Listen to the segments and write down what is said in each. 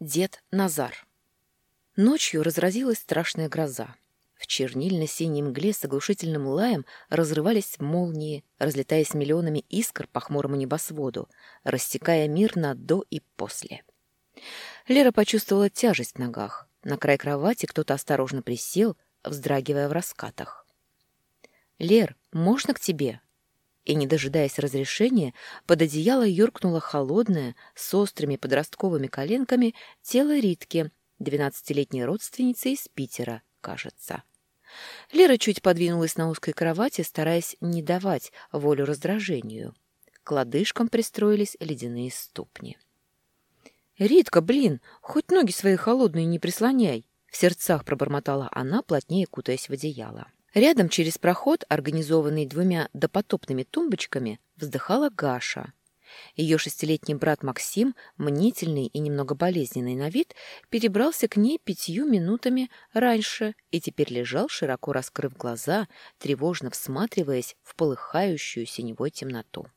Дед Назар. Ночью разразилась страшная гроза. В чернильно-синей мгле с оглушительным лаем разрывались молнии, разлетаясь миллионами искр по хмурому небосводу, рассекая мир на «до» и «после». Лера почувствовала тяжесть в ногах. На край кровати кто-то осторожно присел, вздрагивая в раскатах. «Лер, можно к тебе?» И, не дожидаясь разрешения, под одеяло юркнуло холодное, с острыми подростковыми коленками, тело Ритки, двенадцатилетней родственницы из Питера, кажется. Лера чуть подвинулась на узкой кровати, стараясь не давать волю раздражению. К лодыжкам пристроились ледяные ступни. «Ритка, блин, хоть ноги свои холодные не прислоняй!» В сердцах пробормотала она, плотнее кутаясь в одеяло. Рядом через проход, организованный двумя допотопными тумбочками, вздыхала Гаша. Ее шестилетний брат Максим, мнительный и немного болезненный на вид, перебрался к ней пятью минутами раньше и теперь лежал, широко раскрыв глаза, тревожно всматриваясь в полыхающую синевой темноту.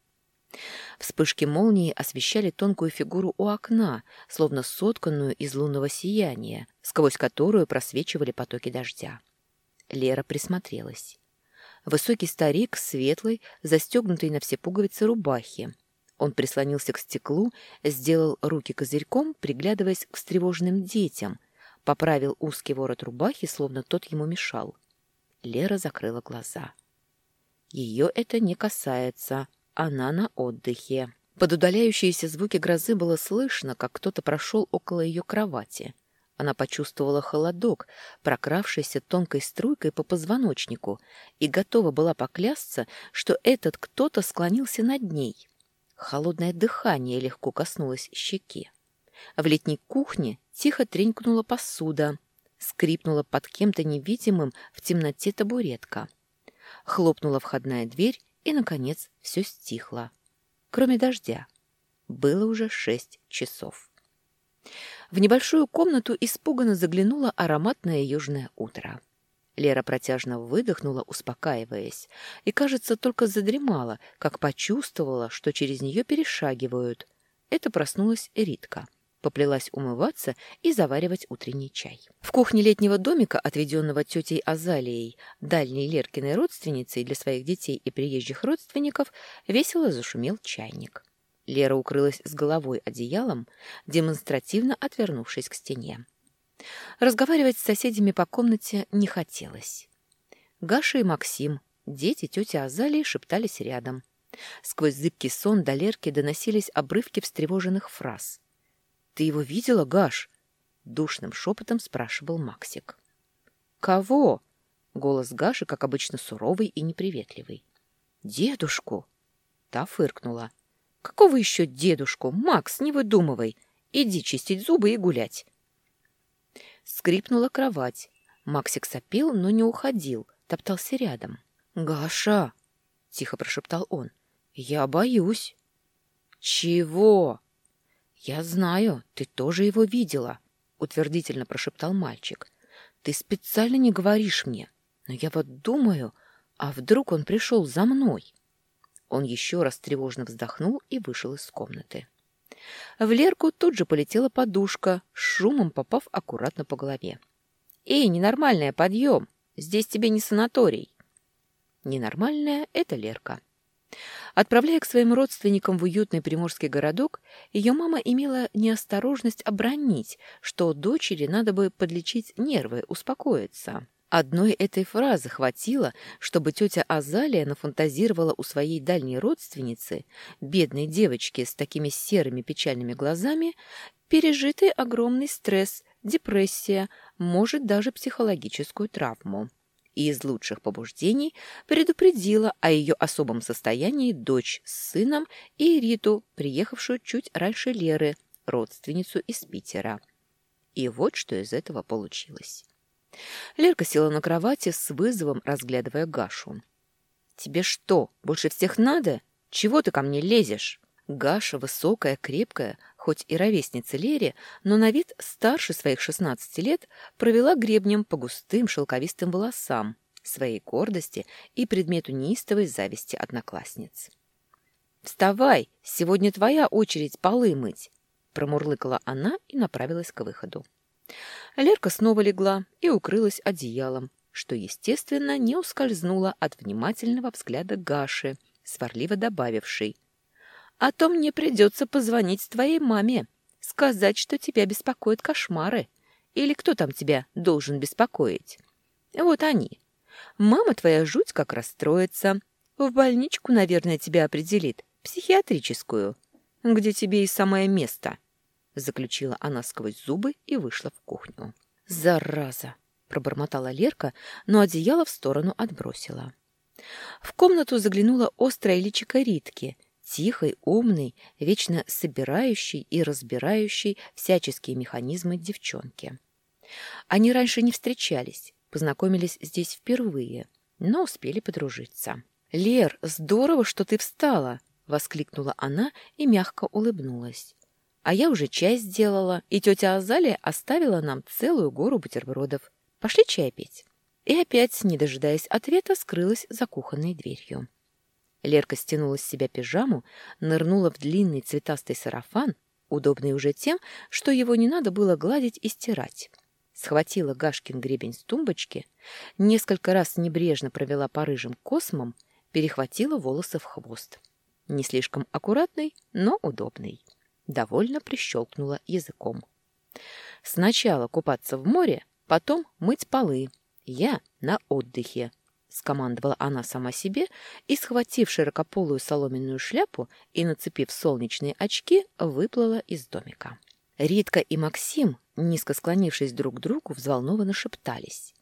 Вспышки молнии освещали тонкую фигуру у окна, словно сотканную из лунного сияния, сквозь которую просвечивали потоки дождя. Лера присмотрелась. Высокий старик, светлый, застегнутый на все пуговицы рубахи, он прислонился к стеклу, сделал руки козырьком, приглядываясь к встревоженным детям, поправил узкий ворот рубахи, словно тот ему мешал. Лера закрыла глаза. Ее это не касается, она на отдыхе. Под удаляющиеся звуки грозы было слышно, как кто-то прошел около ее кровати. Она почувствовала холодок, прокравшийся тонкой струйкой по позвоночнику, и готова была поклясться, что этот кто-то склонился над ней. Холодное дыхание легко коснулось щеки. В летней кухне тихо тренькнула посуда, скрипнула под кем-то невидимым в темноте табуретка. Хлопнула входная дверь, и, наконец, все стихло. Кроме дождя. Было уже шесть часов. В небольшую комнату испуганно заглянуло ароматное южное утро. Лера протяжно выдохнула, успокаиваясь, и, кажется, только задремала, как почувствовала, что через нее перешагивают. Это проснулась Ритка. Поплелась умываться и заваривать утренний чай. В кухне летнего домика, отведенного тетей Азалией, дальней Леркиной родственницей для своих детей и приезжих родственников, весело зашумел чайник. Лера укрылась с головой одеялом, демонстративно отвернувшись к стене. Разговаривать с соседями по комнате не хотелось. Гаша и Максим, дети тети Азалии, шептались рядом. Сквозь зыбкий сон до Лерки доносились обрывки встревоженных фраз. «Ты его видела, Гаш?» — душным шепотом спрашивал Максик. «Кого?» — голос Гаши, как обычно, суровый и неприветливый. «Дедушку!» — та фыркнула. «Какого еще дедушку? Макс, не выдумывай! Иди чистить зубы и гулять!» Скрипнула кровать. Максик сопел, но не уходил, топтался рядом. «Гаша!» — тихо прошептал он. «Я боюсь». «Чего?» «Я знаю, ты тоже его видела», — утвердительно прошептал мальчик. «Ты специально не говоришь мне, но я вот думаю, а вдруг он пришел за мной?» Он еще раз тревожно вздохнул и вышел из комнаты. В Лерку тут же полетела подушка, шумом попав аккуратно по голове. «Эй, ненормальная, подъем! Здесь тебе не санаторий!» Ненормальная — это Лерка. Отправляя к своим родственникам в уютный приморский городок, ее мама имела неосторожность обронить, что дочери надо бы подлечить нервы, успокоиться. Одной этой фразы хватило, чтобы тетя Азалия нафантазировала у своей дальней родственницы, бедной девочки с такими серыми печальными глазами, пережитый огромный стресс, депрессия, может даже психологическую травму. И из лучших побуждений предупредила о ее особом состоянии дочь с сыном и Риту, приехавшую чуть раньше Леры, родственницу из Питера. И вот что из этого получилось. Лерка села на кровати с вызовом, разглядывая Гашу. «Тебе что, больше всех надо? Чего ты ко мне лезешь?» Гаша, высокая, крепкая, хоть и ровесница Лере, но на вид старше своих шестнадцати лет, провела гребнем по густым шелковистым волосам, своей гордости и предмету неистовой зависти одноклассниц. «Вставай! Сегодня твоя очередь полы мыть!» Промурлыкала она и направилась к выходу. Лерка снова легла и укрылась одеялом, что, естественно, не ускользнуло от внимательного взгляда Гаши, сварливо добавившей. «А то мне придется позвонить твоей маме, сказать, что тебя беспокоят кошмары. Или кто там тебя должен беспокоить? Вот они. Мама твоя жуть как расстроится. В больничку, наверное, тебя определит, психиатрическую, где тебе и самое место». Заключила она сквозь зубы и вышла в кухню. «Зараза!» пробормотала Лерка, но одеяло в сторону отбросила. В комнату заглянула острая личико Ритки, тихой, умной, вечно собирающей и разбирающей всяческие механизмы девчонки. Они раньше не встречались, познакомились здесь впервые, но успели подружиться. «Лер, здорово, что ты встала!» — воскликнула она и мягко улыбнулась. «А я уже чай сделала, и тетя Азалия оставила нам целую гору бутербродов. Пошли чай пить. И опять, не дожидаясь ответа, скрылась за кухонной дверью. Лерка стянула с себя пижаму, нырнула в длинный цветастый сарафан, удобный уже тем, что его не надо было гладить и стирать. Схватила Гашкин гребень с тумбочки, несколько раз небрежно провела по рыжим космам, перехватила волосы в хвост. Не слишком аккуратный, но удобный. Довольно прищелкнула языком. Сначала купаться в море, Потом мыть полы. Я на отдыхе. Скомандовала она сама себе и, схватив широкополую соломенную шляпу и нацепив солнечные очки, выплыла из домика. Ритка и Максим, низко склонившись друг к другу, взволнованно шептались.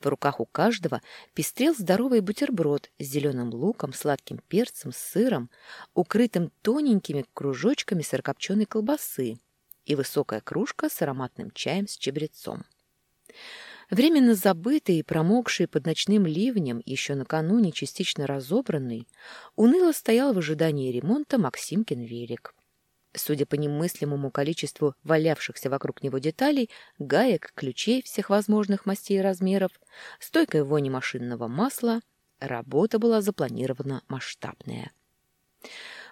В руках у каждого пестрел здоровый бутерброд с зеленым луком, сладким перцем, сыром, укрытым тоненькими кружочками сырокопченой колбасы и высокая кружка с ароматным чаем с чебрецом. Временно забытый и промокший под ночным ливнем, еще накануне частично разобранный, уныло стоял в ожидании ремонта Максимкин велик. Судя по немыслимому количеству валявшихся вокруг него деталей, гаек, ключей всех возможных мастей и размеров, стойкой вони машинного масла, работа была запланирована масштабная.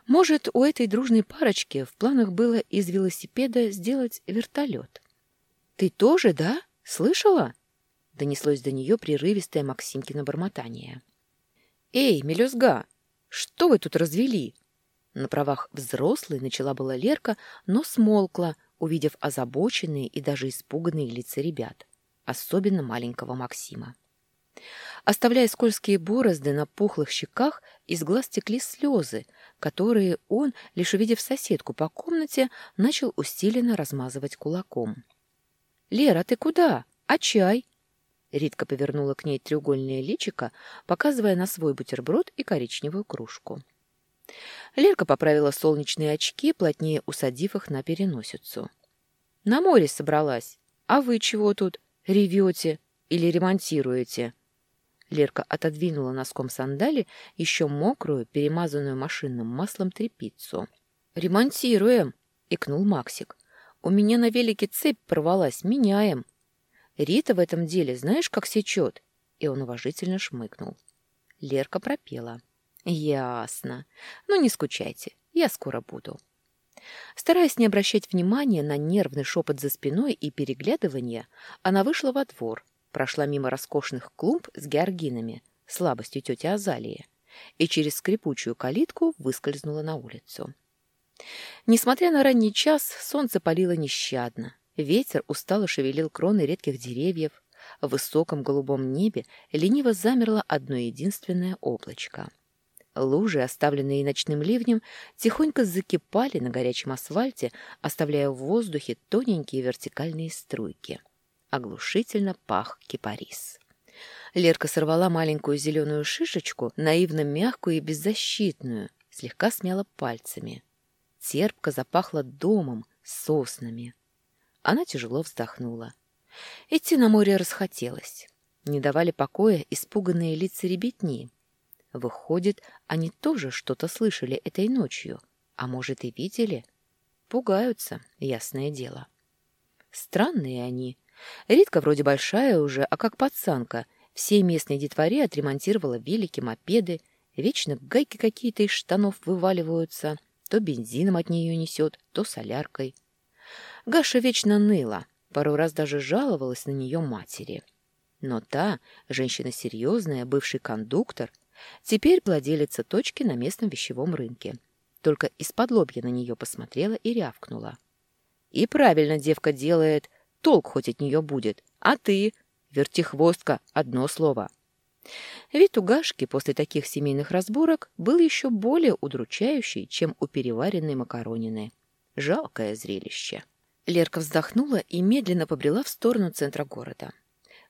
Может, у этой дружной парочки в планах было из велосипеда сделать вертолет? «Ты тоже, да?» «Слышала?» — донеслось до нее прерывистое Максимкино бормотание. «Эй, мелюзга, что вы тут развели?» На правах взрослой начала была Лерка, но смолкла, увидев озабоченные и даже испуганные лица ребят, особенно маленького Максима. Оставляя скользкие борозды на пухлых щеках, из глаз текли слезы, которые он, лишь увидев соседку по комнате, начал усиленно размазывать кулаком. «Лера, ты куда? А чай?» Ритка повернула к ней треугольное личико, показывая на свой бутерброд и коричневую кружку. Лерка поправила солнечные очки, плотнее усадив их на переносицу. «На море собралась. А вы чего тут? Ревете или ремонтируете?» Лерка отодвинула носком сандали еще мокрую, перемазанную машинным маслом тряпицу. «Ремонтируем!» — икнул Максик. У меня на велике цепь порвалась, меняем. Рита в этом деле знаешь, как сечет?» И он уважительно шмыкнул. Лерка пропела. «Ясно. Ну, не скучайте, я скоро буду». Стараясь не обращать внимания на нервный шепот за спиной и переглядывание, она вышла во двор, прошла мимо роскошных клумб с георгинами, слабостью тети Азалии, и через скрипучую калитку выскользнула на улицу. Несмотря на ранний час, солнце палило нещадно. Ветер устало шевелил кроны редких деревьев. В высоком голубом небе лениво замерло одно единственное облачко. Лужи, оставленные ночным ливнем, тихонько закипали на горячем асфальте, оставляя в воздухе тоненькие вертикальные струйки. Оглушительно пах кипарис. Лерка сорвала маленькую зеленую шишечку, наивно мягкую и беззащитную, слегка смяла пальцами. Терпко запахло домом, соснами. Она тяжело вздохнула. Идти на море расхотелось. Не давали покоя испуганные лица ребятни. Выходит, они тоже что-то слышали этой ночью, а может и видели. Пугаются, ясное дело. Странные они. Ритка вроде большая уже, а как пацанка. Всей местной детворе отремонтировала велики, мопеды. Вечно гайки какие-то из штанов вываливаются. То бензином от нее несет, то соляркой. Гаша вечно ныла, пару раз даже жаловалась на нее матери. Но та, женщина серьезная, бывший кондуктор, теперь владелица точки на местном вещевом рынке. Только из-под лобья на нее посмотрела и рявкнула. «И правильно девка делает, толк хоть от нее будет. А ты, вертихвостка, одно слово». Вид у Гашки после таких семейных разборок был еще более удручающий, чем у переваренной макаронины. Жалкое зрелище. Лерка вздохнула и медленно побрела в сторону центра города.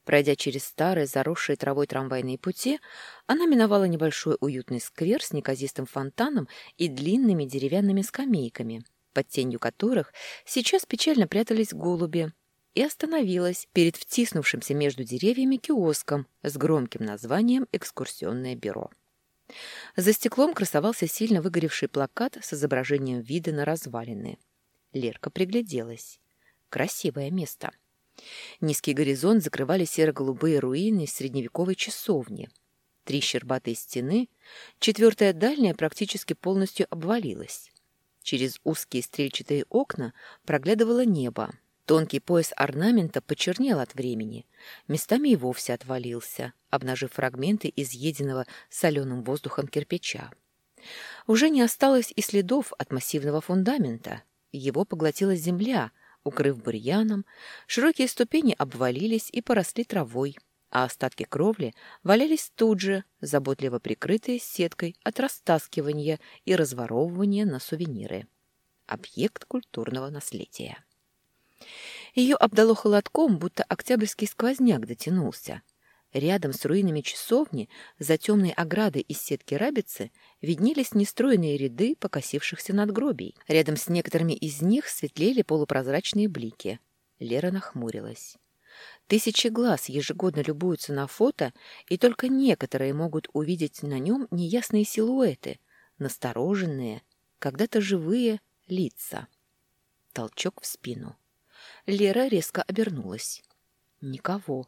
Пройдя через старые, заросшие травой трамвайные пути, она миновала небольшой уютный сквер с неказистым фонтаном и длинными деревянными скамейками, под тенью которых сейчас печально прятались голуби, и остановилась перед втиснувшимся между деревьями киоском с громким названием «Экскурсионное бюро». За стеклом красовался сильно выгоревший плакат с изображением вида на развалины. Лерка пригляделась. Красивое место. Низкий горизонт закрывали серо-голубые руины средневековой часовни. Три щербатые стены, четвертая дальняя практически полностью обвалилась. Через узкие стрельчатые окна проглядывало небо, Тонкий пояс орнамента почернел от времени, местами и вовсе отвалился, обнажив фрагменты изъеденного соленым воздухом кирпича. Уже не осталось и следов от массивного фундамента. Его поглотила земля, укрыв бурьяном, широкие ступени обвалились и поросли травой, а остатки кровли валялись тут же, заботливо прикрытые сеткой от растаскивания и разворовывания на сувениры. Объект культурного наследия. Ее обдало холодком, будто октябрьский сквозняк дотянулся. Рядом с руинами часовни, за темной оградой из сетки рабицы, виднелись нестроенные ряды покосившихся надгробий. Рядом с некоторыми из них светлели полупрозрачные блики. Лера нахмурилась. Тысячи глаз ежегодно любуются на фото, и только некоторые могут увидеть на нем неясные силуэты, настороженные, когда-то живые лица. Толчок в спину. Лера резко обернулась. Никого.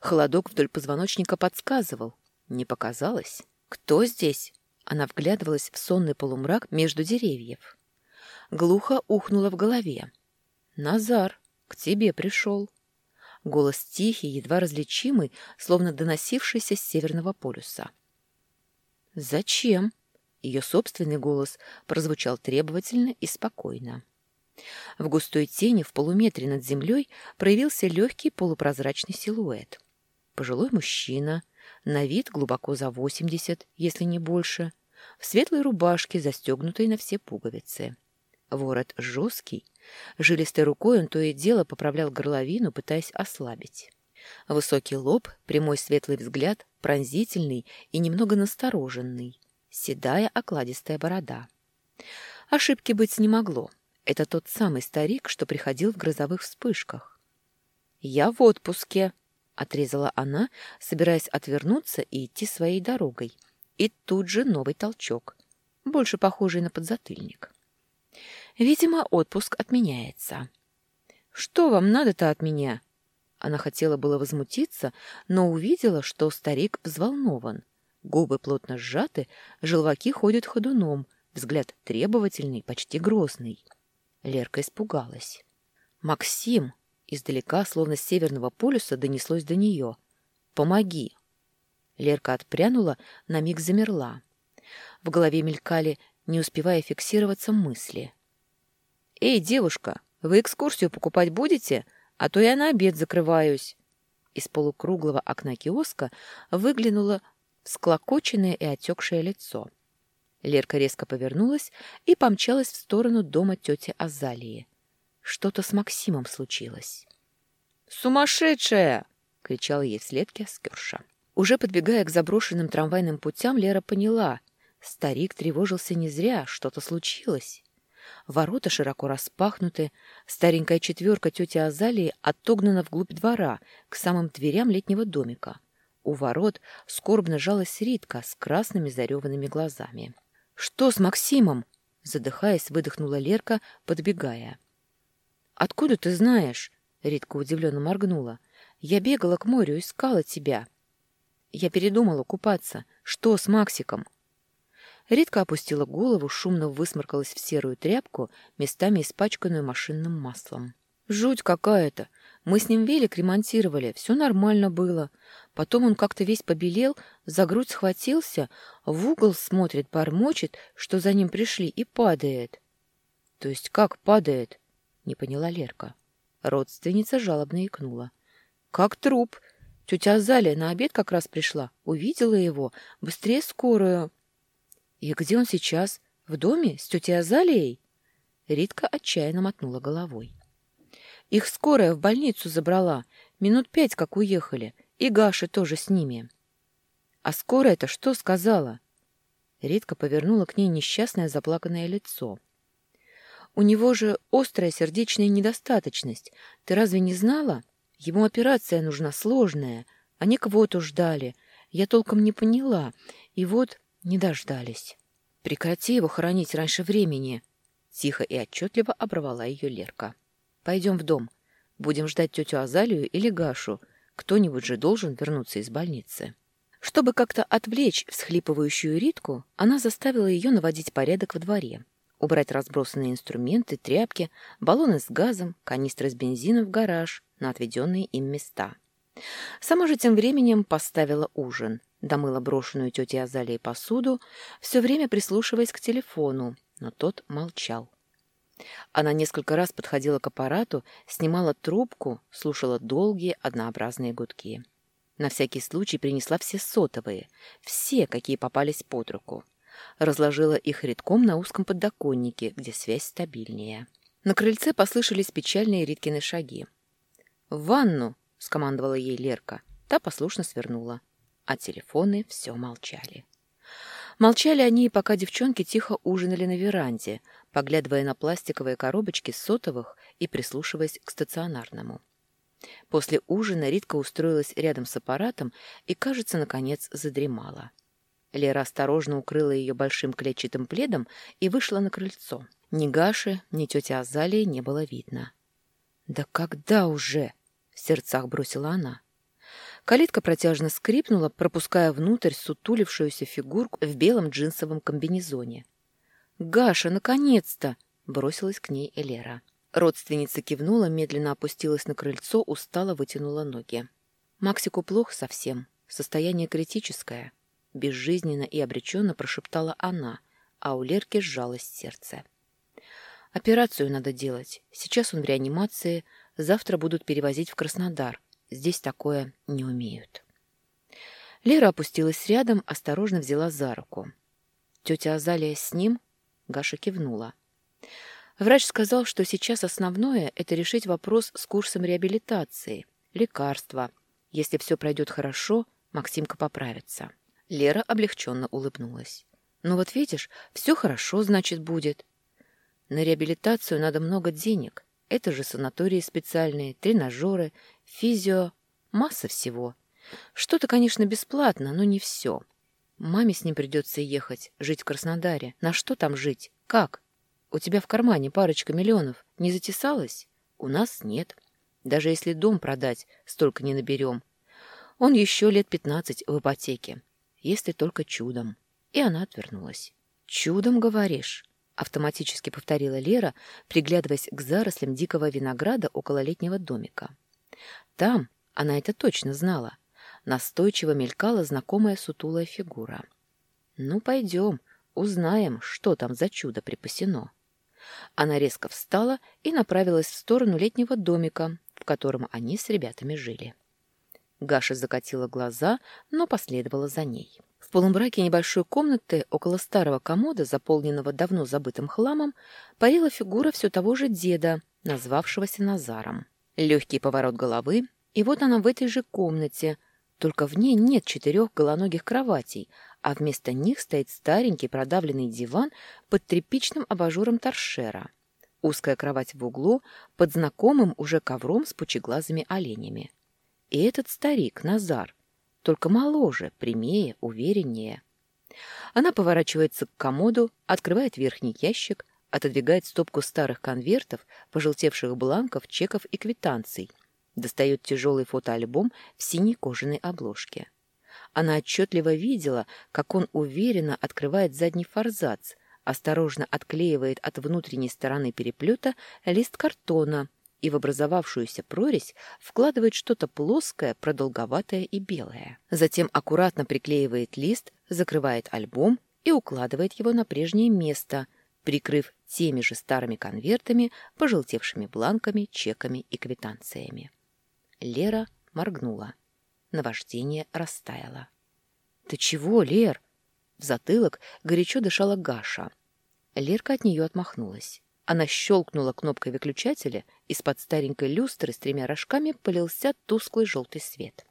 Холодок вдоль позвоночника подсказывал. Не показалось. Кто здесь? Она вглядывалась в сонный полумрак между деревьев. Глухо ухнула в голове. «Назар, к тебе пришел». Голос тихий, едва различимый, словно доносившийся с Северного полюса. «Зачем?» Ее собственный голос прозвучал требовательно и спокойно. В густой тени в полуметре над землей проявился легкий полупрозрачный силуэт. Пожилой мужчина, на вид глубоко за восемьдесят, если не больше, в светлой рубашке, застегнутой на все пуговицы. Ворот жесткий, жилистой рукой он то и дело поправлял горловину, пытаясь ослабить. Высокий лоб, прямой светлый взгляд, пронзительный и немного настороженный, седая окладистая борода. Ошибки быть не могло. Это тот самый старик, что приходил в грозовых вспышках. «Я в отпуске», — отрезала она, собираясь отвернуться и идти своей дорогой. И тут же новый толчок, больше похожий на подзатыльник. «Видимо, отпуск отменяется». «Что вам надо-то от меня?» Она хотела было возмутиться, но увидела, что старик взволнован. Губы плотно сжаты, желваки ходят ходуном, взгляд требовательный, почти грозный. Лерка испугалась. «Максим!» Издалека, словно с северного полюса, донеслось до нее. «Помоги!» Лерка отпрянула, на миг замерла. В голове мелькали, не успевая фиксироваться, мысли. «Эй, девушка, вы экскурсию покупать будете? А то я на обед закрываюсь!» Из полукруглого окна киоска выглянуло всклокоченное и отекшее лицо. Лерка резко повернулась и помчалась в сторону дома тети Азалии. Что-то с Максимом случилось. «Сумасшедшая!» — кричал ей вслед Кескерша. Уже подбегая к заброшенным трамвайным путям, Лера поняла. Старик тревожился не зря, что-то случилось. Ворота широко распахнуты, старенькая четверка тети Азалии отогнана вглубь двора, к самым дверям летнего домика. У ворот скорбно жалась Ритка с красными зареванными глазами. «Что с Максимом?» — задыхаясь, выдохнула Лерка, подбегая. «Откуда ты знаешь?» — Ритка удивленно моргнула. «Я бегала к морю, искала тебя». «Я передумала купаться. Что с Максиком?» Ритка опустила голову, шумно высморкалась в серую тряпку, местами испачканную машинным маслом. «Жуть какая-то! Мы с ним велик ремонтировали, все нормально было. Потом он как-то весь побелел, за грудь схватился, в угол смотрит, бормочет, что за ним пришли, и падает». «То есть как падает?» — не поняла Лерка. Родственница жалобно икнула. «Как труп. Тетя Азалия на обед как раз пришла, увидела его, быстрее скорую». «И где он сейчас? В доме? С тетей Азалией?» Ритка отчаянно мотнула головой. «Их скорая в больницу забрала. Минут пять как уехали. И Гаша тоже с ними». «А скорая-то что сказала?» Ритка повернула к ней несчастное заплаканное лицо. «У него же острая сердечная недостаточность. Ты разве не знала? Ему операция нужна сложная. Они квоту ждали. Я толком не поняла. И вот не дождались. Прекрати его хоронить раньше времени. Тихо и отчетливо оборвала ее Лерка. Пойдем в дом. Будем ждать тетю Азалию или Гашу. Кто-нибудь же должен вернуться из больницы. Чтобы как-то отвлечь всхлипывающую Ритку, она заставила ее наводить порядок во дворе. Убрать разбросанные инструменты, тряпки, баллоны с газом, канистры с бензином в гараж на отведенные им места. Сама же тем временем поставила ужин домыла брошенную тетей Азалией посуду, все время прислушиваясь к телефону, но тот молчал. Она несколько раз подходила к аппарату, снимала трубку, слушала долгие однообразные гудки. На всякий случай принесла все сотовые, все, какие попались под руку. Разложила их редком на узком подоконнике, где связь стабильнее. На крыльце послышались печальные Риткины шаги. «В ванну!» — скомандовала ей Лерка. Та послушно свернула а телефоны все молчали. Молчали они, пока девчонки тихо ужинали на веранде, поглядывая на пластиковые коробочки сотовых и прислушиваясь к стационарному. После ужина Ритка устроилась рядом с аппаратом и, кажется, наконец задремала. Лера осторожно укрыла ее большим клетчатым пледом и вышла на крыльцо. Ни Гаши, ни тети Азалии не было видно. «Да когда уже?» — в сердцах бросила она. Калитка протяжно скрипнула, пропуская внутрь сутулившуюся фигурку в белом джинсовом комбинезоне. «Гаша, наконец-то!» — бросилась к ней Элера. Родственница кивнула, медленно опустилась на крыльцо, устало вытянула ноги. «Максику плохо совсем. Состояние критическое». Безжизненно и обреченно прошептала она, а у Лерки сжалось сердце. «Операцию надо делать. Сейчас он в реанимации, завтра будут перевозить в Краснодар. Здесь такое не умеют. Лера опустилась рядом, осторожно взяла за руку. «Тетя Азалия с ним?» Гаша кивнула. Врач сказал, что сейчас основное — это решить вопрос с курсом реабилитации, лекарства. Если все пройдет хорошо, Максимка поправится. Лера облегченно улыбнулась. «Ну вот видишь, все хорошо, значит, будет. На реабилитацию надо много денег. Это же санатории специальные, тренажеры, физио, масса всего. Что-то, конечно, бесплатно, но не все. Маме с ним придется ехать, жить в Краснодаре. На что там жить? Как? У тебя в кармане парочка миллионов. Не затесалась? У нас нет. Даже если дом продать, столько не наберем. Он еще лет пятнадцать в ипотеке. Если только чудом. И она отвернулась. «Чудом, говоришь?» — автоматически повторила Лера, приглядываясь к зарослям дикого винограда около летнего домика. Там, она это точно знала, настойчиво мелькала знакомая сутулая фигура. «Ну, пойдем, узнаем, что там за чудо припасено». Она резко встала и направилась в сторону летнего домика, в котором они с ребятами жили. Гаша закатила глаза, но последовала за ней. В полумраке небольшой комнаты около старого комода, заполненного давно забытым хламом, парила фигура все того же деда, назвавшегося Назаром. Легкий поворот головы, и вот она в этой же комнате, только в ней нет четырех голоногих кроватей, а вместо них стоит старенький продавленный диван под тряпичным абажуром торшера. Узкая кровать в углу под знакомым уже ковром с пучеглазыми оленями. И этот старик, Назар, только моложе, прямее, увереннее. Она поворачивается к комоду, открывает верхний ящик, отодвигает стопку старых конвертов, пожелтевших бланков, чеков и квитанций, достает тяжелый фотоальбом в синей кожаной обложке. Она отчетливо видела, как он уверенно открывает задний форзац, осторожно отклеивает от внутренней стороны переплета лист картона и в образовавшуюся прорезь вкладывает что-то плоское, продолговатое и белое. Затем аккуратно приклеивает лист, закрывает альбом и укладывает его на прежнее место, прикрыв теми же старыми конвертами, пожелтевшими бланками, чеками и квитанциями. Лера моргнула. Наваждение растаяло. «Ты чего, Лер?» В затылок горячо дышала Гаша. Лерка от нее отмахнулась. Она щелкнула кнопкой выключателя, из-под старенькой люстры с тремя рожками полился тусклый желтый свет.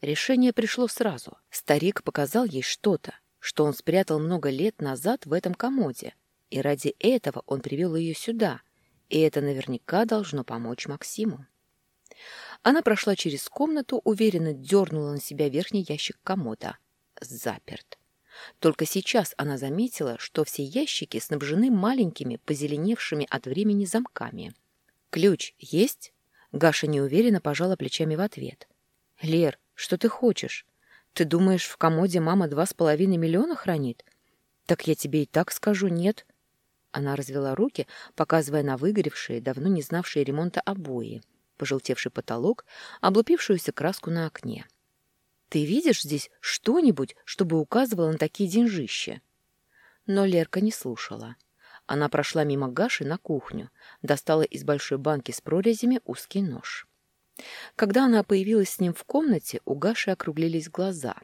Решение пришло сразу. Старик показал ей что-то, что он спрятал много лет назад в этом комоде, и ради этого он привел ее сюда, и это наверняка должно помочь Максиму. Она прошла через комнату, уверенно дернула на себя верхний ящик комода. Заперт. Только сейчас она заметила, что все ящики снабжены маленькими, позеленевшими от времени замками. «Ключ есть?» Гаша неуверенно пожала плечами в ответ. «Лер, что ты хочешь? Ты думаешь, в комоде мама два с половиной миллиона хранит? Так я тебе и так скажу нет». Она развела руки, показывая на выгоревшие, давно не знавшие ремонта обои, пожелтевший потолок, облупившуюся краску на окне. Ты видишь здесь что-нибудь, чтобы указывало на такие деньжища?» Но Лерка не слушала. Она прошла мимо Гаши на кухню, достала из большой банки с прорезями узкий нож. Когда она появилась с ним в комнате, у Гаши округлились глаза.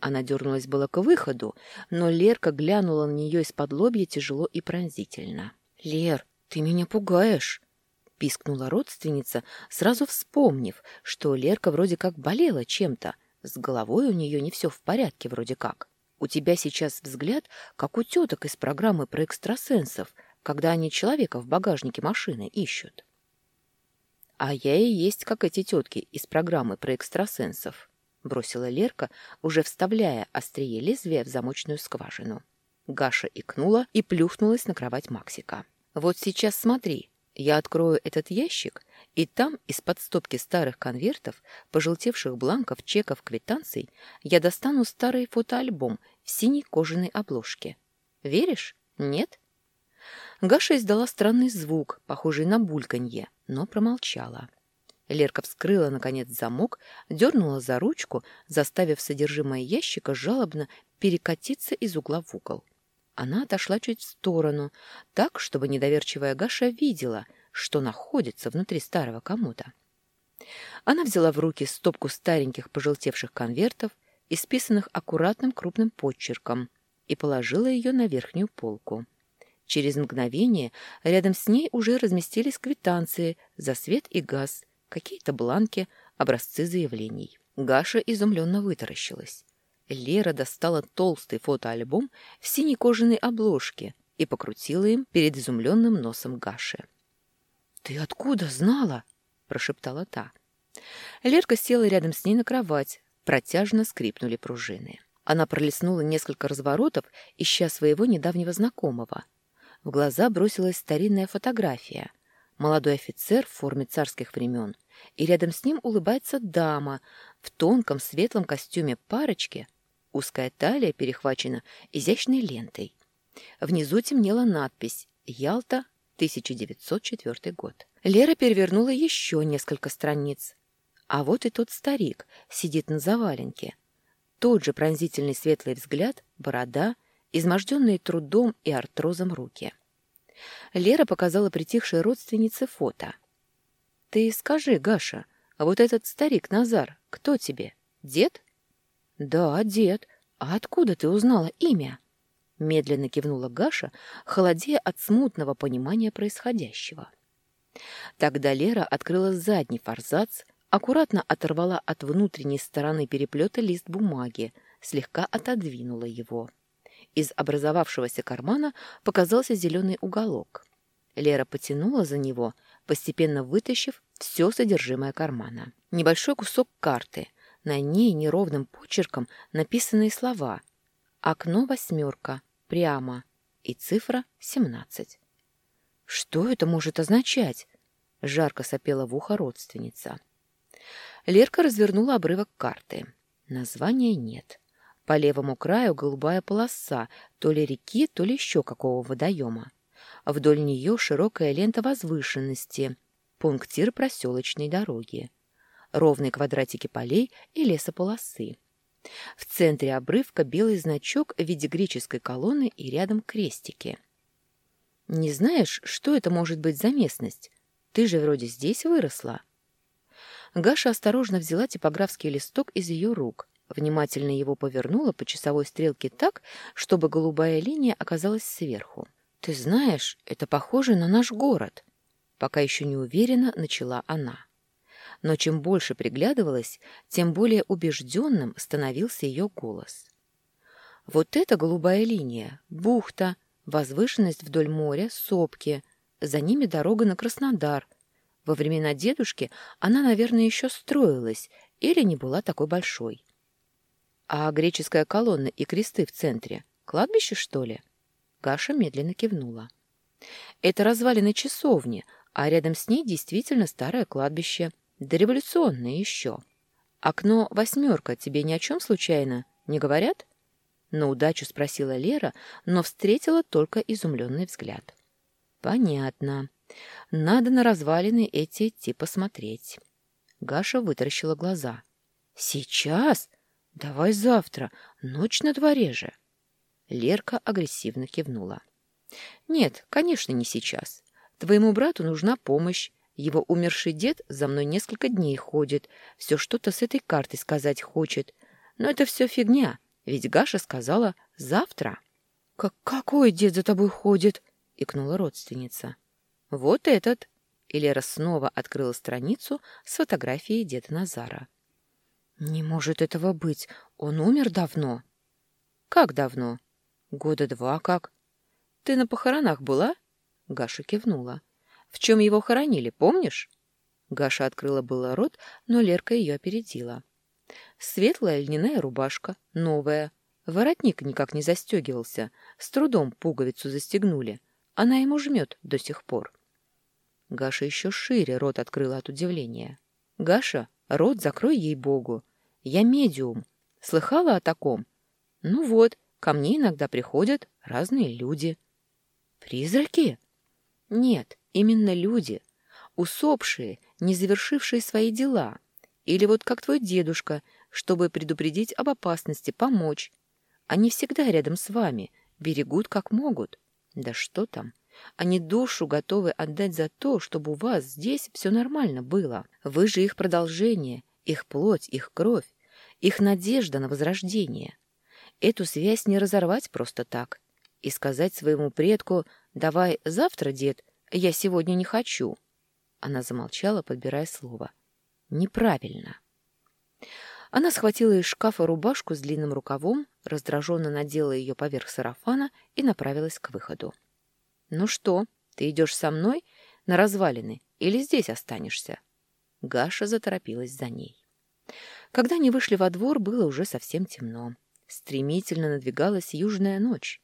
Она дернулась было к выходу, но Лерка глянула на нее из-под лобья тяжело и пронзительно. «Лер, ты меня пугаешь!» — пискнула родственница, сразу вспомнив, что Лерка вроде как болела чем-то, с головой у нее не все в порядке вроде как. У тебя сейчас взгляд, как у теток из программы про экстрасенсов, когда они человека в багажнике машины ищут. А я и есть, как эти тетки из программы про экстрасенсов, бросила Лерка, уже вставляя острие лезвия в замочную скважину. Гаша икнула и плюхнулась на кровать Максика. «Вот сейчас смотри, я открою этот ящик и там из-под стопки старых конвертов, пожелтевших бланков, чеков, квитанций, я достану старый фотоальбом в синей кожаной обложке. Веришь? Нет? Гаша издала странный звук, похожий на бульканье, но промолчала. Лерка вскрыла, наконец, замок, дернула за ручку, заставив содержимое ящика жалобно перекатиться из угла в угол. Она отошла чуть в сторону, так, чтобы недоверчивая Гаша видела — что находится внутри старого комода. Она взяла в руки стопку стареньких пожелтевших конвертов, исписанных аккуратным крупным подчерком, и положила ее на верхнюю полку. Через мгновение рядом с ней уже разместились квитанции за свет и газ, какие-то бланки, образцы заявлений. Гаша изумленно вытаращилась. Лера достала толстый фотоальбом в синей кожаной обложке и покрутила им перед изумленным носом Гаши. «Ты откуда знала?» — прошептала та. Лерка села рядом с ней на кровать. Протяжно скрипнули пружины. Она пролистнула несколько разворотов, ища своего недавнего знакомого. В глаза бросилась старинная фотография. Молодой офицер в форме царских времен, и рядом с ним улыбается дама в тонком светлом костюме парочки. Узкая талия перехвачена изящной лентой. Внизу темнела надпись «Ялта, 1904 год. Лера перевернула еще несколько страниц. А вот и тот старик сидит на заваленке. Тот же пронзительный светлый взгляд, борода, изможденные трудом и артрозом руки. Лера показала притихшей родственнице фото. «Ты скажи, Гаша, а вот этот старик Назар, кто тебе? Дед?» «Да, дед. А откуда ты узнала имя?» Медленно кивнула Гаша, холодея от смутного понимания происходящего. Тогда Лера открыла задний форзац, аккуратно оторвала от внутренней стороны переплета лист бумаги, слегка отодвинула его. Из образовавшегося кармана показался зеленый уголок. Лера потянула за него, постепенно вытащив все содержимое кармана. Небольшой кусок карты, на ней неровным почерком написанные слова «Окно восьмерка», прямо, и цифра 17. «Что это может означать?» — жарко сопела в ухо родственница. Лерка развернула обрывок карты. Названия нет. По левому краю голубая полоса, то ли реки, то ли еще какого водоема. Вдоль нее широкая лента возвышенности, пунктир проселочной дороги. Ровные квадратики полей и лесополосы. В центре обрывка белый значок в виде греческой колонны и рядом крестики. «Не знаешь, что это может быть за местность? Ты же вроде здесь выросла». Гаша осторожно взяла типографский листок из ее рук, внимательно его повернула по часовой стрелке так, чтобы голубая линия оказалась сверху. «Ты знаешь, это похоже на наш город», — пока еще не уверенно начала она. Но чем больше приглядывалась, тем более убежденным становился ее голос. «Вот эта голубая линия, бухта, возвышенность вдоль моря, сопки, за ними дорога на Краснодар. Во времена дедушки она, наверное, еще строилась или не была такой большой. А греческая колонна и кресты в центре — кладбище, что ли?» Гаша медленно кивнула. Это развалины часовни, а рядом с ней действительно старое кладбище, дореволюционное еще. Окно «восьмерка» тебе ни о чем случайно не говорят? На удачу спросила Лера, но встретила только изумленный взгляд. Понятно. Надо на развалины эти идти посмотреть. Гаша вытаращила глаза. Сейчас? Давай завтра, ночь на дворе же. Лерка агрессивно кивнула. «Нет, конечно, не сейчас. Твоему брату нужна помощь. Его умерший дед за мной несколько дней ходит, все что-то с этой картой сказать хочет. Но это все фигня, ведь Гаша сказала «завтра». «Как «Какой дед за тобой ходит?» — икнула родственница. «Вот этот». И Лера снова открыла страницу с фотографией деда Назара. «Не может этого быть. Он умер давно». «Как давно?» Года два как. Ты на похоронах была? Гаша кивнула. В чем его хоронили, помнишь? Гаша открыла было рот, но Лерка ее опередила. Светлая льняная рубашка, новая. Воротник никак не застегивался. С трудом пуговицу застегнули. Она ему жмет до сих пор. Гаша еще шире рот открыла от удивления. «Гаша, рот закрой ей-богу. Я медиум. Слыхала о таком? Ну вот, Ко мне иногда приходят разные люди. Призраки? Нет, именно люди. Усопшие, не завершившие свои дела. Или вот как твой дедушка, чтобы предупредить об опасности, помочь. Они всегда рядом с вами, берегут как могут. Да что там? Они душу готовы отдать за то, чтобы у вас здесь все нормально было. Вы же их продолжение, их плоть, их кровь, их надежда на возрождение. Эту связь не разорвать просто так. И сказать своему предку «давай завтра, дед, я сегодня не хочу». Она замолчала, подбирая слово. «Неправильно». Она схватила из шкафа рубашку с длинным рукавом, раздраженно надела ее поверх сарафана и направилась к выходу. «Ну что, ты идешь со мной на развалины или здесь останешься?» Гаша заторопилась за ней. Когда они вышли во двор, было уже совсем темно. Стремительно надвигалась южная ночь.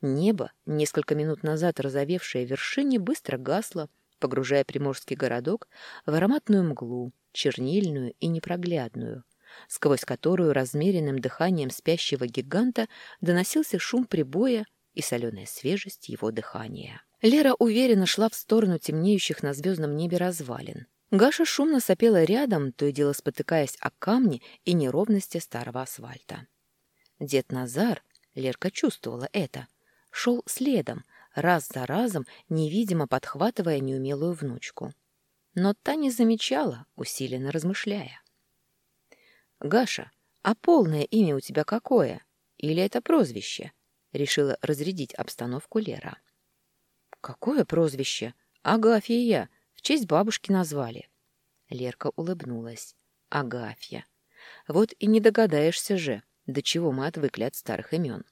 Небо, несколько минут назад разовевшее вершине, быстро гасло, погружая приморский городок в ароматную мглу, чернильную и непроглядную, сквозь которую размеренным дыханием спящего гиганта доносился шум прибоя и соленая свежесть его дыхания. Лера уверенно шла в сторону темнеющих на звездном небе развалин. Гаша шумно сопела рядом, то и дело спотыкаясь о камни и неровности старого асфальта. Дед Назар, Лерка чувствовала это, шел следом, раз за разом, невидимо подхватывая неумелую внучку. Но та не замечала, усиленно размышляя. «Гаша, а полное имя у тебя какое? Или это прозвище?» — решила разрядить обстановку Лера. «Какое прозвище? Агафья. В честь бабушки назвали». Лерка улыбнулась. «Агафья. Вот и не догадаешься же, до чего мы отвыкли от старых имен.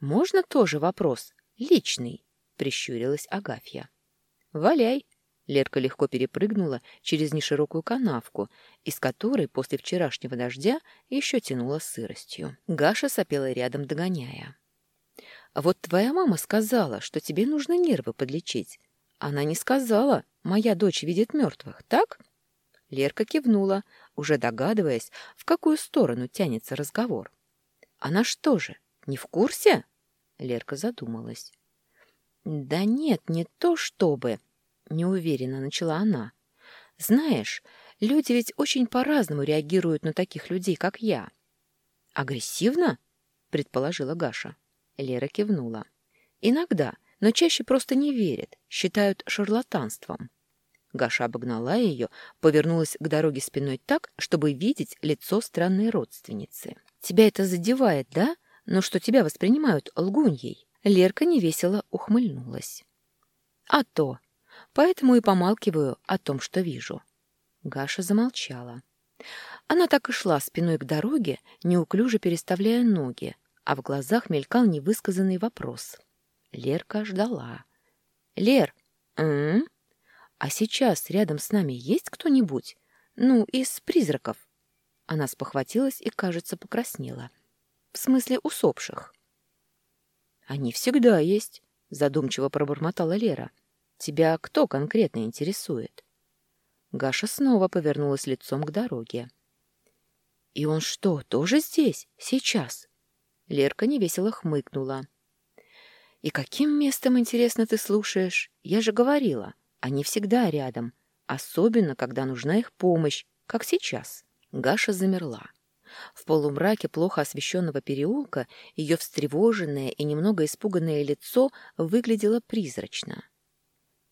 «Можно тоже вопрос? Личный?» — прищурилась Агафья. «Валяй!» — Лерка легко перепрыгнула через неширокую канавку, из которой после вчерашнего дождя еще тянула сыростью. Гаша сопела рядом, догоняя. «А вот твоя мама сказала, что тебе нужно нервы подлечить. Она не сказала, моя дочь видит мертвых, так?» Лерка кивнула, уже догадываясь, в какую сторону тянется разговор. «Она что же, не в курсе?» Лерка задумалась. «Да нет, не то чтобы...» — неуверенно начала она. «Знаешь, люди ведь очень по-разному реагируют на таких людей, как я». «Агрессивно?» — предположила Гаша. Лера кивнула. «Иногда, но чаще просто не верят, считают шарлатанством». Гаша обогнала ее, повернулась к дороге спиной так, чтобы видеть лицо странной родственницы. «Тебя это задевает, да? Но что тебя воспринимают лгуньей?» Лерка невесело ухмыльнулась. «А то! Поэтому и помалкиваю о том, что вижу». Гаша замолчала. Она так и шла спиной к дороге, неуклюже переставляя ноги, а в глазах мелькал невысказанный вопрос. Лерка ждала. «Лер, м, а сейчас рядом с нами есть кто-нибудь? Ну, из призраков?» Она спохватилась и, кажется, покраснела. «В смысле усопших?» «Они всегда есть», — задумчиво пробормотала Лера. «Тебя кто конкретно интересует?» Гаша снова повернулась лицом к дороге. «И он что, тоже здесь? Сейчас?» Лерка невесело хмыкнула. «И каким местом, интересно, ты слушаешь? Я же говорила, они всегда рядом, особенно, когда нужна их помощь, как сейчас». Гаша замерла. В полумраке плохо освещенного переулка ее встревоженное и немного испуганное лицо выглядело призрачно.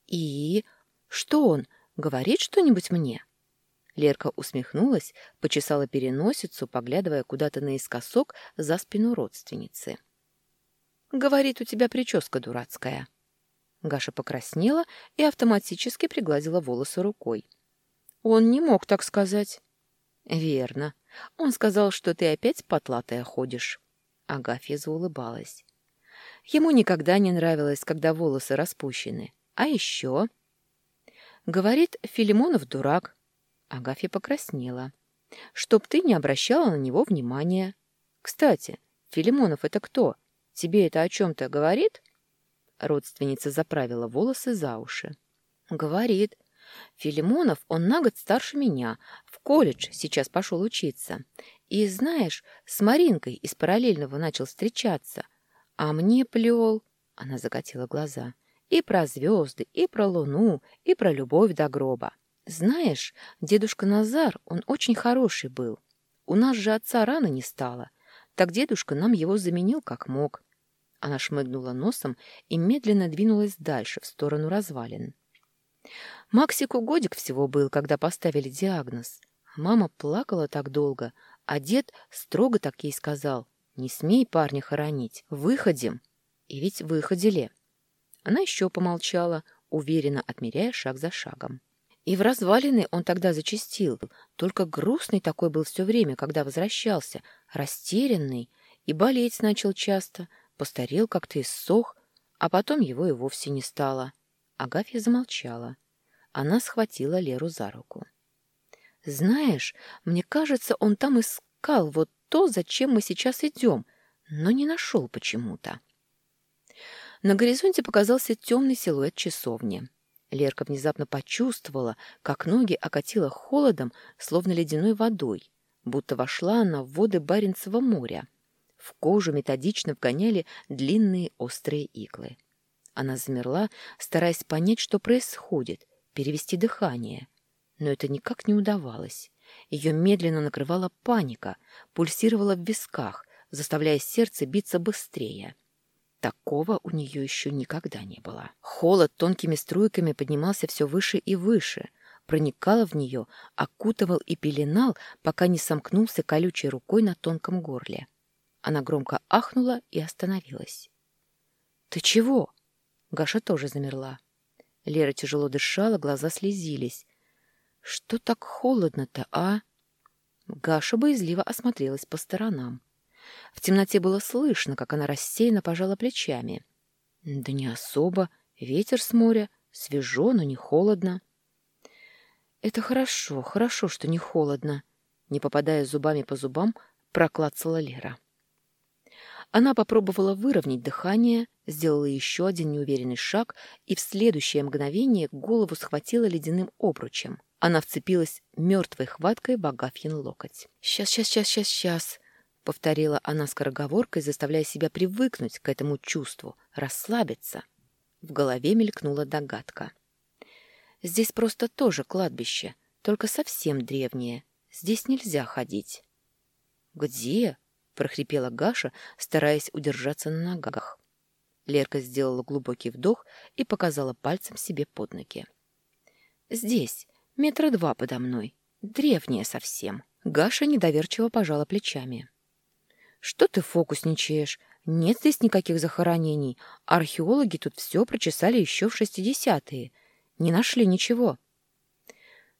«И? Что он? Говорит что-нибудь мне?» Лерка усмехнулась, почесала переносицу, поглядывая куда-то наискосок за спину родственницы. «Говорит, у тебя прическа дурацкая». Гаша покраснела и автоматически пригладила волосы рукой. «Он не мог так сказать». «Верно. Он сказал, что ты опять потлатая ходишь». Агафья заулыбалась. Ему никогда не нравилось, когда волосы распущены. А еще... Говорит, Филимонов дурак. Агафья покраснела. Чтоб ты не обращала на него внимания. Кстати, Филимонов это кто? Тебе это о чем-то говорит? Родственница заправила волосы за уши. Говорит. Филимонов, он на год старше меня, в колледж сейчас пошел учиться. И, знаешь, с Маринкой из параллельного начал встречаться. А мне плел... Она закатила глаза. И про звезды, и про луну, и про любовь до гроба. Знаешь, дедушка Назар, он очень хороший был. У нас же отца рано не стало. Так дедушка нам его заменил как мог. Она шмыгнула носом и медленно двинулась дальше, в сторону развалин. Максику годик всего был, когда поставили диагноз. Мама плакала так долго, а дед строго так ей сказал, «Не смей парня хоронить, выходим». И ведь выходили. Она еще помолчала, уверенно отмеряя шаг за шагом. И в развалины он тогда зачастил, только грустный такой был все время, когда возвращался, растерянный, и болеть начал часто, постарел как-то и ссох, а потом его и вовсе не стало. Агафья замолчала. Она схватила Леру за руку. «Знаешь, мне кажется, он там искал вот то, зачем мы сейчас идем, но не нашел почему-то». На горизонте показался темный силуэт часовни. Лерка внезапно почувствовала, как ноги окатило холодом, словно ледяной водой, будто вошла она в воды Баренцева моря. В кожу методично вгоняли длинные острые иглы. Она замерла, стараясь понять, что происходит, перевести дыхание. Но это никак не удавалось. Ее медленно накрывала паника, пульсировала в висках, заставляя сердце биться быстрее. Такого у нее еще никогда не было. Холод тонкими струйками поднимался все выше и выше, проникал в нее, окутывал и пеленал, пока не сомкнулся колючей рукой на тонком горле. Она громко ахнула и остановилась. «Ты чего?» Гаша тоже замерла. Лера тяжело дышала, глаза слезились. «Что так холодно-то, а?» Гаша боязливо осмотрелась по сторонам. В темноте было слышно, как она рассеянно пожала плечами. Да не особо. Ветер с моря. Свежо, но не холодно. Это хорошо, хорошо, что не холодно. Не попадая зубами по зубам, проклацала Лера. Она попробовала выровнять дыхание, сделала еще один неуверенный шаг и в следующее мгновение голову схватила ледяным обручем. Она вцепилась мертвой хваткой в Агафьин локоть. «Сейчас, сейчас, сейчас, сейчас, сейчас!» — повторила она скороговоркой, заставляя себя привыкнуть к этому чувству, расслабиться. В голове мелькнула догадка. «Здесь просто тоже кладбище, только совсем древнее. Здесь нельзя ходить». «Где?» — прохрипела Гаша, стараясь удержаться на ногах. Лерка сделала глубокий вдох и показала пальцем себе под ноги. «Здесь, метра два подо мной. Древняя совсем». Гаша недоверчиво пожала плечами. «Что ты фокусничаешь? Нет здесь никаких захоронений. Археологи тут все прочесали еще в шестидесятые. Не нашли ничего».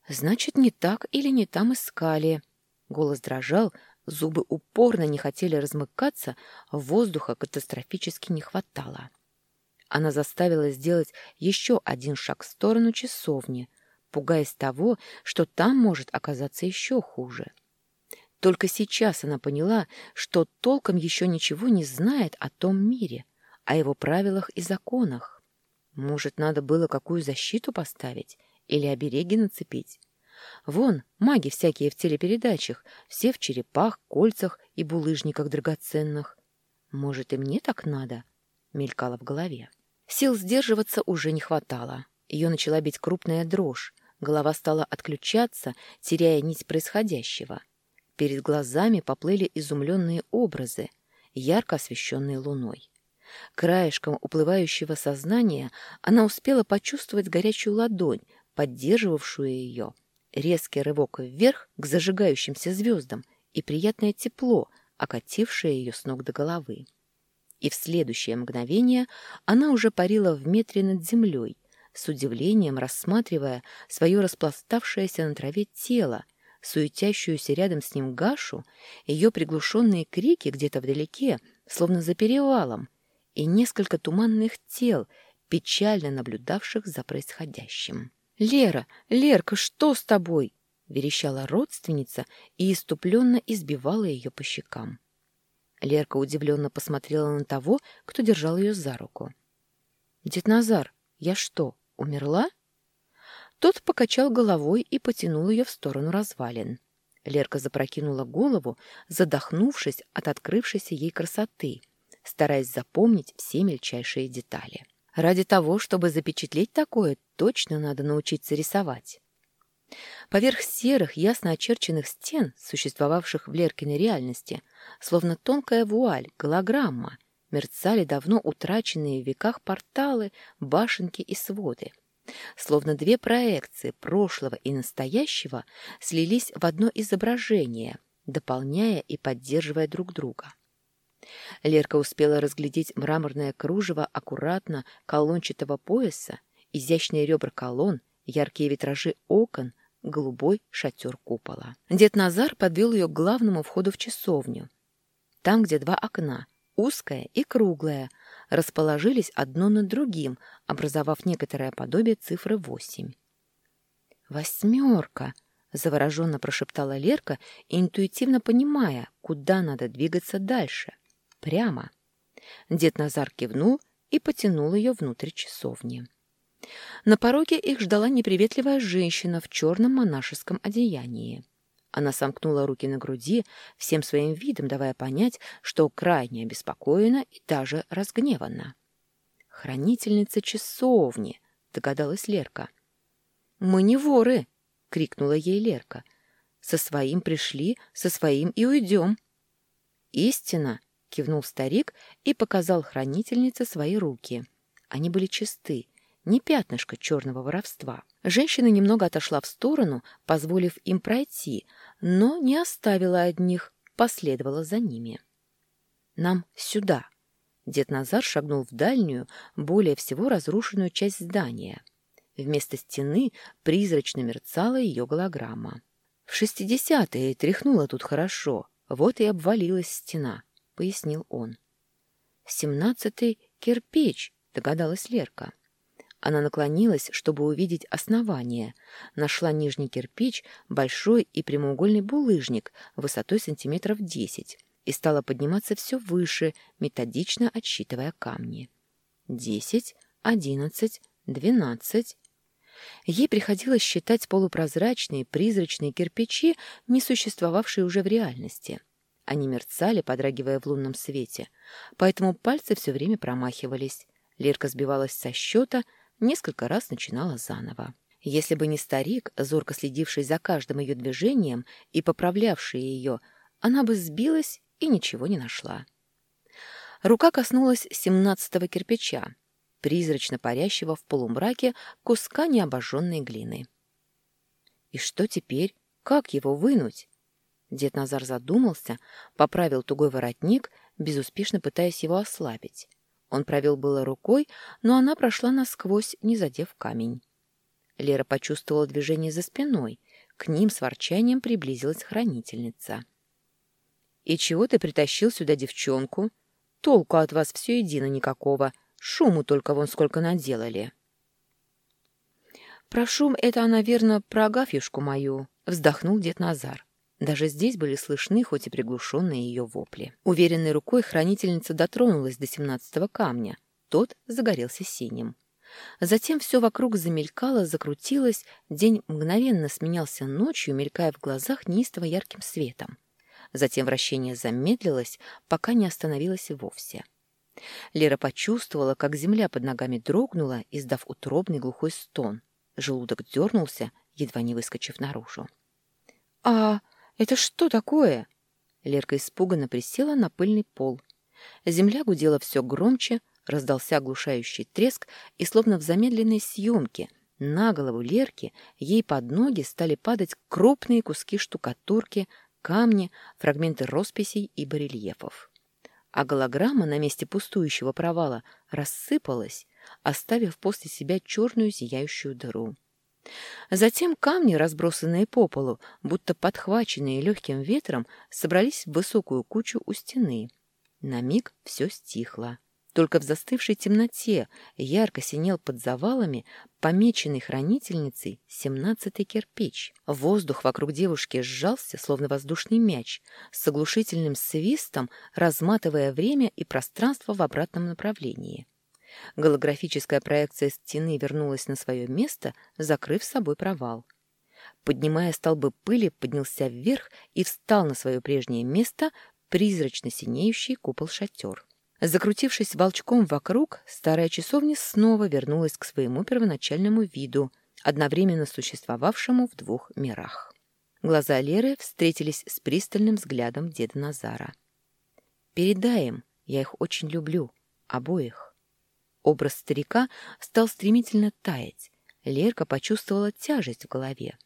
«Значит, не так или не там искали». Голос дрожал, Зубы упорно не хотели размыкаться, воздуха катастрофически не хватало. Она заставила сделать еще один шаг в сторону часовни, пугаясь того, что там может оказаться еще хуже. Только сейчас она поняла, что толком еще ничего не знает о том мире, о его правилах и законах. Может, надо было какую защиту поставить или обереги нацепить? Вон, маги всякие в телепередачах, все в черепах, кольцах и булыжниках драгоценных. Может, и мне так надо? Мелькало в голове. Сил сдерживаться уже не хватало. Ее начала бить крупная дрожь. Голова стала отключаться, теряя нить происходящего. Перед глазами поплыли изумленные образы, ярко освещенные луной. Краешком уплывающего сознания она успела почувствовать горячую ладонь, поддерживавшую ее, резкий рывок вверх к зажигающимся звездам и приятное тепло, окатившее ее с ног до головы. И в следующее мгновение она уже парила в метре над землей, с удивлением рассматривая свое распластавшееся на траве тело, суетящуюся рядом с ним Гашу, ее приглушенные крики где-то вдалеке, словно за перевалом, и несколько туманных тел, печально наблюдавших за происходящим. «Лера, Лерка, что с тобой?» — верещала родственница и иступленно избивала ее по щекам. Лерка удивленно посмотрела на того, кто держал ее за руку. «Дед Назар, я что, умерла?» Тот покачал головой и потянул ее в сторону развалин. Лерка запрокинула голову, задохнувшись от открывшейся ей красоты, стараясь запомнить все мельчайшие детали. Ради того, чтобы запечатлеть такое, точно надо научиться рисовать. Поверх серых, ясно очерченных стен, существовавших в Леркиной реальности, словно тонкая вуаль, голограмма, мерцали давно утраченные в веках порталы, башенки и своды. Словно две проекции прошлого и настоящего слились в одно изображение, дополняя и поддерживая друг друга. Лерка успела разглядеть мраморное кружево аккуратно колончатого пояса, изящные ребра колонн, яркие витражи окон, голубой шатер купола. Дед Назар подвел ее к главному входу в часовню. Там, где два окна, узкое и круглое, расположились одно над другим, образовав некоторое подобие цифры восемь. «Восьмерка!» — завороженно прошептала Лерка, интуитивно понимая, куда надо двигаться дальше прямо. Дед Назар кивнул и потянул ее внутрь часовни. На пороге их ждала неприветливая женщина в черном монашеском одеянии. Она сомкнула руки на груди, всем своим видом давая понять, что крайне обеспокоена и даже разгневана. «Хранительница часовни», — догадалась Лерка. «Мы не воры», — крикнула ей Лерка. «Со своим пришли, со своим и уйдем». «Истина», кивнул старик и показал хранительнице свои руки. Они были чисты, не пятнышко черного воровства. Женщина немного отошла в сторону, позволив им пройти, но не оставила одних, последовала за ними. «Нам сюда!» Дед Назар шагнул в дальнюю, более всего разрушенную часть здания. Вместо стены призрачно мерцала ее голограмма. В шестидесятые тряхнуло тут хорошо, вот и обвалилась стена. — пояснил он. «Семнадцатый кирпич», — догадалась Лерка. Она наклонилась, чтобы увидеть основание. Нашла нижний кирпич, большой и прямоугольный булыжник высотой сантиметров десять, и стала подниматься все выше, методично отсчитывая камни. Десять, одиннадцать, двенадцать. Ей приходилось считать полупрозрачные, призрачные кирпичи, не существовавшие уже в реальности. Они мерцали, подрагивая в лунном свете, поэтому пальцы все время промахивались. Лерка сбивалась со счета, несколько раз начинала заново. Если бы не старик, зорко следивший за каждым ее движением и поправлявший ее, она бы сбилась и ничего не нашла. Рука коснулась семнадцатого кирпича, призрачно парящего в полумраке куска необожженной глины. И что теперь? Как его вынуть? Дед Назар задумался, поправил тугой воротник, безуспешно пытаясь его ослабить. Он провел было рукой, но она прошла насквозь, не задев камень. Лера почувствовала движение за спиной. К ним с ворчанием приблизилась хранительница. «И чего ты притащил сюда девчонку? Толку от вас все едино никакого. Шуму только вон сколько наделали». «Про шум это она, верно, про Агафьюшку мою», — вздохнул дед Назар. Даже здесь были слышны, хоть и приглушенные ее вопли. Уверенной рукой хранительница дотронулась до семнадцатого камня. Тот загорелся синим. Затем все вокруг замелькало, закрутилось, день мгновенно сменялся ночью, мелькая в глазах неистово ярким светом. Затем вращение замедлилось, пока не остановилось вовсе. Лера почувствовала, как земля под ногами дрогнула, издав утробный глухой стон. Желудок дернулся, едва не выскочив наружу. «А это что такое?» Лерка испуганно присела на пыльный пол. Земля гудела все громче, раздался оглушающий треск, и словно в замедленной съемке на голову Лерки ей под ноги стали падать крупные куски штукатурки, камни, фрагменты росписей и барельефов. А голограмма на месте пустующего провала рассыпалась, оставив после себя черную зияющую дыру. Затем камни, разбросанные по полу, будто подхваченные легким ветром, собрались в высокую кучу у стены. На миг все стихло. Только в застывшей темноте ярко синел под завалами помеченный хранительницей семнадцатый кирпич. Воздух вокруг девушки сжался, словно воздушный мяч, с оглушительным свистом, разматывая время и пространство в обратном направлении. Голографическая проекция стены вернулась на свое место, закрыв собой провал. Поднимая столбы пыли, поднялся вверх и встал на свое прежнее место призрачно синеющий купол-шатер. Закрутившись волчком вокруг, старая часовня снова вернулась к своему первоначальному виду, одновременно существовавшему в двух мирах. Глаза Леры встретились с пристальным взглядом деда Назара. «Передай им, я их очень люблю, обоих». Образ старика стал стремительно таять. Лерка почувствовала тяжесть в голове.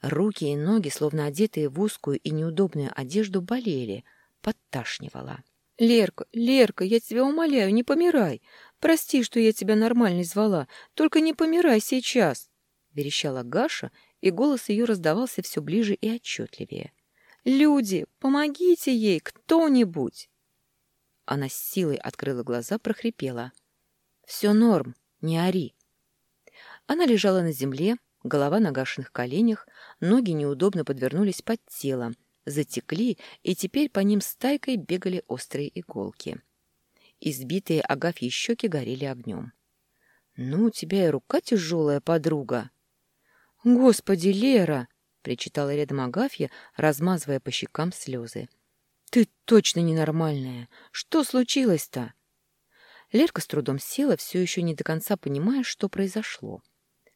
Руки и ноги, словно одетые в узкую и неудобную одежду, болели, подташнивала. «Лерка, Лерка, я тебя умоляю, не помирай. Прости, что я тебя нормальной звала, только не помирай сейчас!» Верещала Гаша, и голос ее раздавался все ближе и отчетливее. «Люди, помогите ей, кто-нибудь!» Она с силой открыла глаза, прохрипела — «Все норм, не ори». Она лежала на земле, голова на гашенных коленях, ноги неудобно подвернулись под телом, затекли, и теперь по ним стайкой бегали острые иголки. Избитые Агафьи щеки горели огнем. «Ну, у тебя и рука тяжелая, подруга!» «Господи, Лера!» — причитала рядом Агафья, размазывая по щекам слезы. «Ты точно ненормальная! Что случилось-то?» Лерка с трудом села, все еще не до конца понимая, что произошло.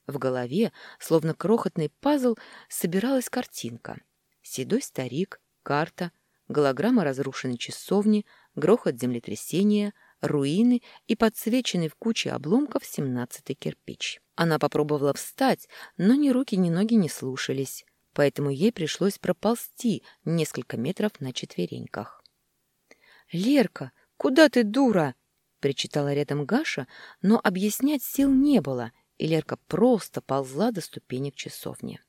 В голове, словно крохотный пазл, собиралась картинка. Седой старик, карта, голограмма разрушенной часовни, грохот землетрясения, руины и подсвеченный в куче обломков семнадцатый кирпич. Она попробовала встать, но ни руки, ни ноги не слушались, поэтому ей пришлось проползти несколько метров на четвереньках. «Лерка, куда ты, дура?» Причитала рядом Гаша, но объяснять сил не было, и Лерка просто ползла до ступенек часовни.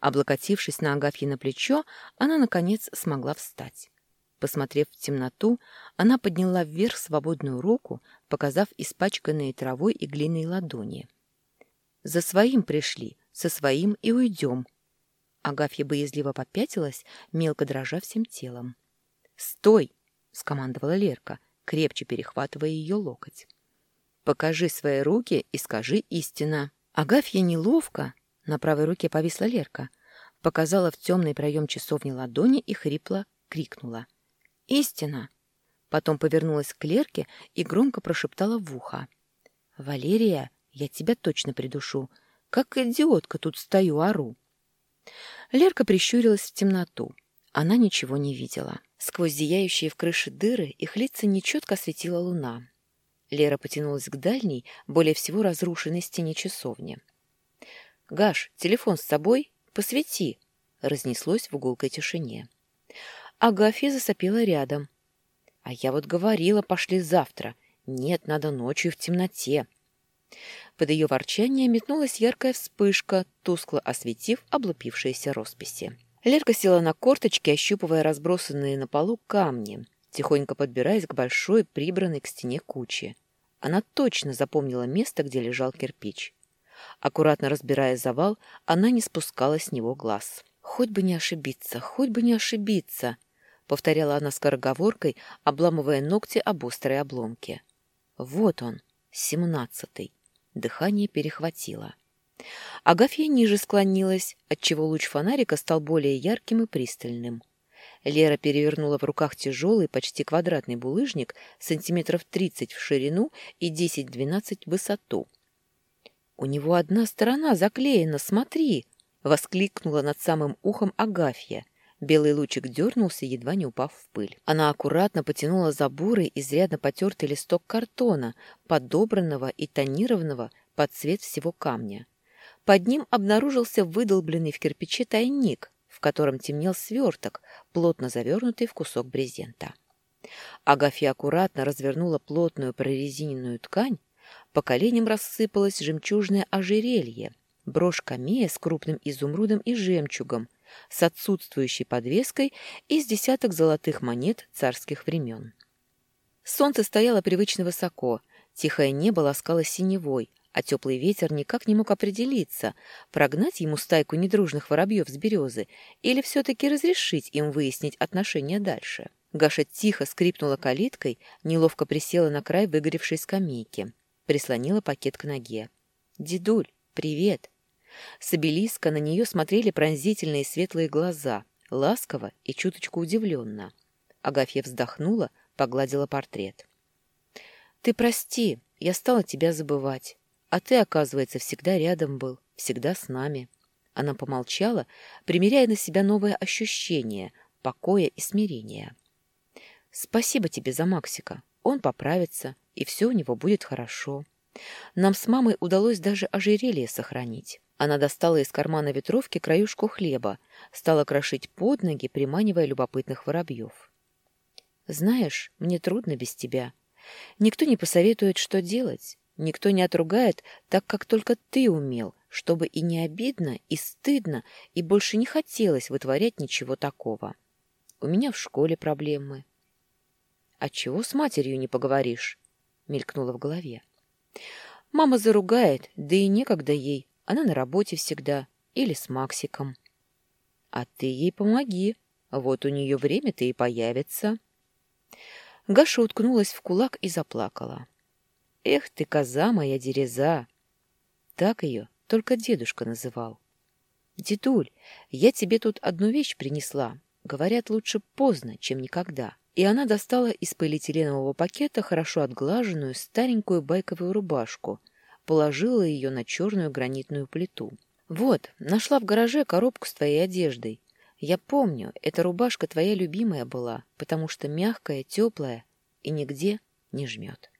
Облокотившись на Агафье на плечо, она, наконец, смогла встать. Посмотрев в темноту, она подняла вверх свободную руку, показав испачканные травой и глиной ладони. «За своим пришли, со своим и уйдем». Агафья боязливо попятилась, мелко дрожа всем телом. «Стой!» — скомандовала Лерка, крепче перехватывая ее локоть. «Покажи свои руки и скажи истина». Агафья неловко, на правой руке повисла Лерка, показала в темный проем часовни ладони и хрипло крикнула. «Истина!» Потом повернулась к Лерке и громко прошептала в ухо. «Валерия, я тебя точно придушу. Как идиотка тут стою, ору». Лерка прищурилась в темноту. Она ничего не видела. Сквозь зияющие в крыше дыры их лица нечетко осветила луна. Лера потянулась к дальней, более всего разрушенной стене часовни. «Гаш, телефон с собой? Посвети!» — разнеслось в гулкой тишине. Агафья засопела рядом. «А я вот говорила, пошли завтра. Нет, надо ночью в темноте». Под ее ворчание метнулась яркая вспышка, тускло осветив облупившиеся росписи. Лерка села на корточки, ощупывая разбросанные на полу камни, тихонько подбираясь к большой, прибранной к стене куче. Она точно запомнила место, где лежал кирпич. Аккуратно разбирая завал, она не спускала с него глаз. «Хоть бы не ошибиться, хоть бы не ошибиться!» — повторяла она скороговоркой, обламывая ногти об острые обломки. «Вот он, семнадцатый!» Дыхание перехватило. Агафья ниже склонилась, отчего луч фонарика стал более ярким и пристальным. Лера перевернула в руках тяжелый, почти квадратный булыжник, сантиметров тридцать в ширину и десять-двенадцать в высоту. «У него одна сторона заклеена, смотри!» — воскликнула над самым ухом Агафья. Белый лучик дернулся, едва не упав в пыль. Она аккуратно потянула за бурый, изрядно потертый листок картона, подобранного и тонированного под цвет всего камня. Под ним обнаружился выдолбленный в кирпиче тайник, в котором темнел сверток, плотно завернутый в кусок брезента. Агафья аккуратно развернула плотную прорезиненную ткань, по коленям рассыпалось жемчужное ожерелье, брошь камея с крупным изумрудом и жемчугом, с отсутствующей подвеской и с десяток золотых монет царских времен. Солнце стояло привычно высоко, тихое небо ласкало синевой, а теплый ветер никак не мог определиться, прогнать ему стайку недружных воробьев с березы или все-таки разрешить им выяснить отношения дальше. Гаша тихо скрипнула калиткой, неловко присела на край выгоревшей скамейки, прислонила пакет к ноге. «Дедуль, привет!» С обелиска на нее смотрели пронзительные светлые глаза, ласково и чуточку удивленно. Агафья вздохнула, погладила портрет. «Ты прости, я стала тебя забывать. А ты, оказывается, всегда рядом был, всегда с нами. Она помолчала, примеряя на себя новое ощущение покоя и смирения. Спасибо тебе за Максика. Он поправится, и все у него будет хорошо. Нам с мамой удалось даже ожерелье сохранить. Она достала из кармана ветровки краюшку хлеба, стала крошить под ноги, приманивая любопытных воробьев. «Знаешь, мне трудно без тебя. Никто не посоветует, что делать. Никто не отругает, так как только ты умел, чтобы и не обидно, и стыдно, и больше не хотелось вытворять ничего такого. У меня в школе проблемы. — А чего с матерью не поговоришь? — мелькнуло в голове. — Мама заругает, да и некогда ей. Она на работе всегда. Или с Максиком. — А ты ей помоги. Вот у нее время-то и появится. Гаша уткнулась в кулак и заплакала. — Эх ты, коза моя дереза! Так ее только дедушка называл. Дедуль, я тебе тут одну вещь принесла. Говорят, лучше поздно, чем никогда. И она достала из полиэтиленового пакета хорошо отглаженную старенькую байковую рубашку, положила ее на черную гранитную плиту. Вот, нашла в гараже коробку с твоей одеждой. Я помню, эта рубашка твоя любимая была, потому что мягкая, теплая и нигде не жмет.